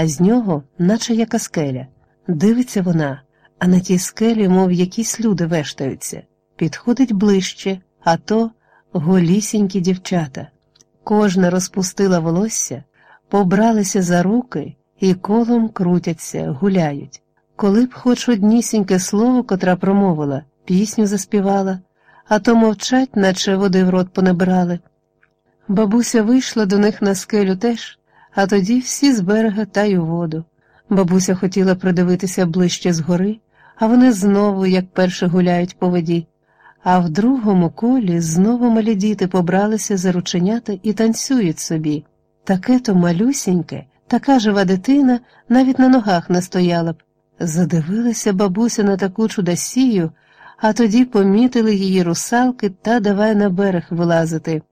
а з нього, наче яка скеля. Дивиться вона, а на тій скелі, мов якісь люди вештаються, підходить ближче, а то голісінькі дівчата. Кожна розпустила волосся, побралися за руки і колом крутяться, гуляють. Коли б хоч однісіньке слово, котра промовила, пісню заспівала, а то мовчать, наче води в рот понабирали. Бабуся вийшла до них на скелю теж, а тоді всі з берега та й у воду. Бабуся хотіла придивитися ближче згори, а вони знову, як перше, гуляють по воді. А в другому колі знову малі діти побралися за рученята і танцюють собі. Таке то малюсіньке, така жива дитина навіть на ногах не стояла б. Задивилася бабуся на таку чудосію, а тоді помітили її русалки та давай на берег вилазити.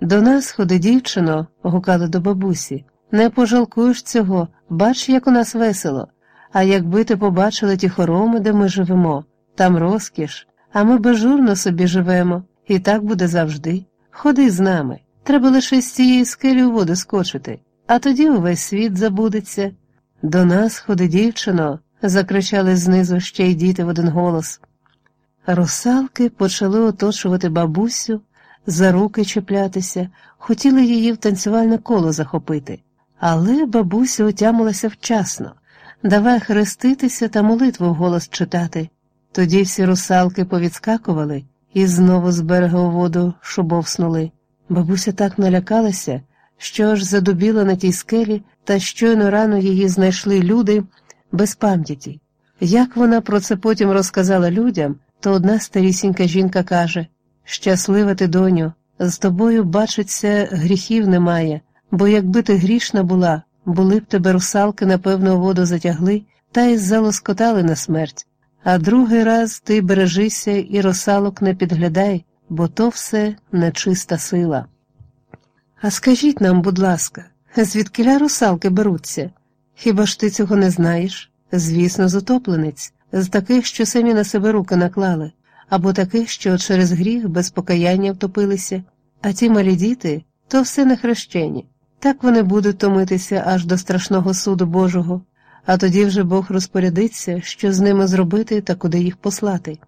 До нас ходи, дівчино, гукали до бабусі. Не пожалкуєш цього, бач, як у нас весело. А якби ти побачила ті хороми, де ми живемо, там розкіш, а ми бежурно собі живемо, і так буде завжди. Ходи з нами. Треба лише з цієї скелі у воду скочити, а тоді увесь світ забудеться. До нас ходи, дівчино, закричали знизу ще й діти в один голос. Русалки почали оточувати бабусю, за руки чіплятися, хотіли її в танцювальне коло захопити, але бабуся отямилася вчасно, давай хреститися та молитву вголос читати. Тоді всі русалки повідскакували і знову з берега у воду шубовснули. Бабуся так налякалася, що аж задубіла на тій скелі, та щойно рано її знайшли люди без пам'яті. Як вона про це потім розказала людям, то одна старісінька жінка каже Щаслива ти, доню, з тобою, бачиться, гріхів немає, бо якби ти грішна була, були б тебе русалки, напевно, воду затягли та й залоскотали на смерть. А другий раз ти бережися і русалок не підглядай, бо то все нечиста сила. А скажіть нам, будь ласка, звідкиля русалки беруться? Хіба ж ти цього не знаєш? Звісно, з утопленець, з таких, що самі на себе руки наклали, або таких, що через гріх без покаяння втопилися, а ті малі діти то все не хрещені. Так вони будуть томитися аж до страшного суду Божого, а тоді вже Бог розпорядиться, що з ними зробити та куди їх послати.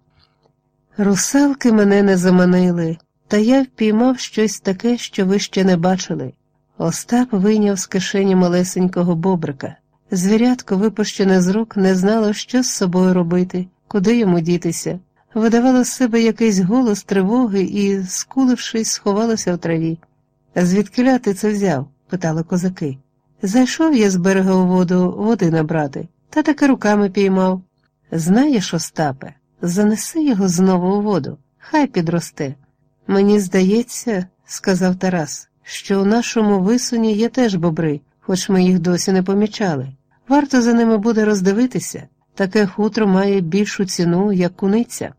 Русалки мене не заманили, та я впіймав щось таке, що ви ще не бачили. Остап вийняв з кишені малесенького бобрика. Звірятко, випущене з рук, не знало, що з собою робити, куди йому дітися. Видавало з себе якийсь голос тривоги і, скулившись, сховалося в траві. Звідкиля ти це взяв? Питали козаки. Зайшов я з берега у воду води набрати, та таки руками піймав. Знаєш, Остапе, занеси його знову у воду, хай підросте. Мені здається, сказав Тарас, що у нашому висуні є теж бобри, хоч ми їх досі не помічали. Варто за ними буде роздивитися, таке хутро має більшу ціну, як куниця.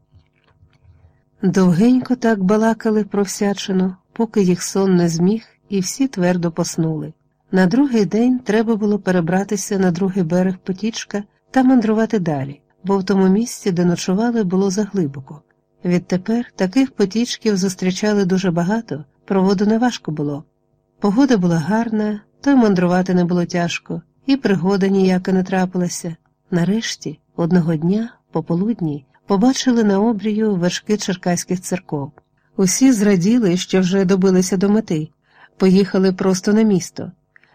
Довгенько так балакали про всячину, поки їх сон не зміг, і всі твердо поснули. На другий день треба було перебратися на другий берег потічка та мандрувати далі, бо в тому місці, де ночували, було заглибоко. Відтепер таких потічків зустрічали дуже багато, проводу неважко було. Погода була гарна, то й мандрувати не було тяжко, і пригода ніяка не трапилася. Нарешті, одного дня, пополудні, побачили на обрію вершки черкаських церков. Усі зраділи, що вже добилися до мети, поїхали просто на місто.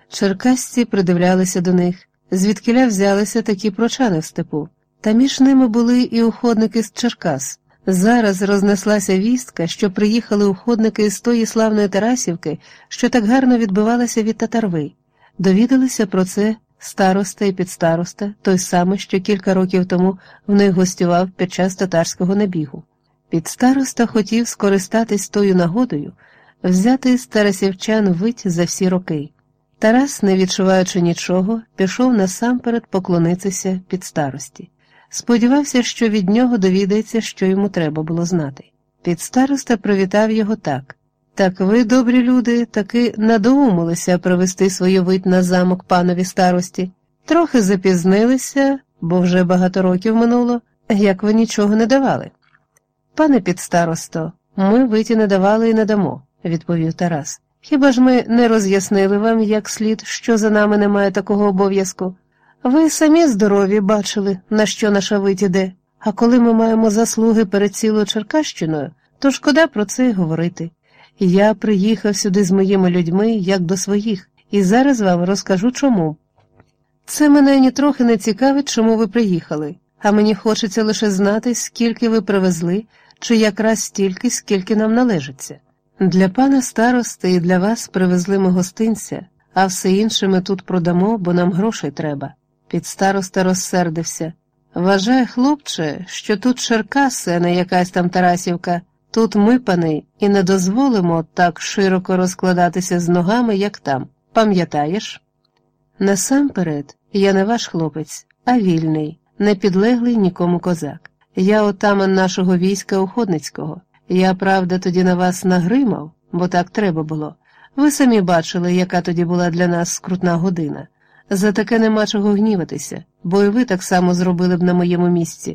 Черкасці придивлялися до них, звідкиля взялися такі прочани в степу, та між ними були і уходники з Черкас. Зараз рознеслася вістка, що приїхали уходники з тої славної Тарасівки, що так гарно відбивалася від татарви. Довідалися про це староста і підстароста, той самий, що кілька років тому в них гостював під час татарського набігу. Підстароста хотів скористатись тою нагодою, взяти з тарасівчан вить за всі роки. Тарас, не відчуваючи нічого, пішов насамперед поклонитися під старості. Сподівався, що від нього довідається, що йому треба було знати. Підстароста привітав його так так ви, добрі люди, таки надоумилися провести свою вить на замок панові старості. Трохи запізнилися, бо вже багато років минуло, як ви нічого не давали. Пане підстаросто, ми виті не давали і не дамо, відповів Тарас. Хіба ж ми не роз'яснили вам як слід, що за нами немає такого обов'язку? Ви самі здорові бачили, на що наша вить іде, а коли ми маємо заслуги перед цілою Черкащиною, то шкода про це говорити. Я приїхав сюди з моїми людьми, як до своїх, і зараз вам розкажу чому. Це мене нітрохи не цікавить, чому ви приїхали, а мені хочеться лише знати, скільки ви привезли, чи якраз стільки, скільки нам належиться. Для пана старости і для вас привезли ми гостинця, а все інше ми тут продамо, бо нам грошей треба. Підстароста розсердився. Вважай, хлопче, що тут Черкаси, а не якась там Тарасівка, тут ми, пани, і не дозволимо так широко розкладатися з ногами, як там. Пам'ятаєш? Насамперед, я не ваш хлопець, а вільний, не підлеглий нікому козак. Я отаман нашого війська Уходницького. Я, правда, тоді на вас нагримав, бо так треба було. Ви самі бачили, яка тоді була для нас скрутна година. За таке нема чого гніватися, бо і ви так само зробили б на моєму місці,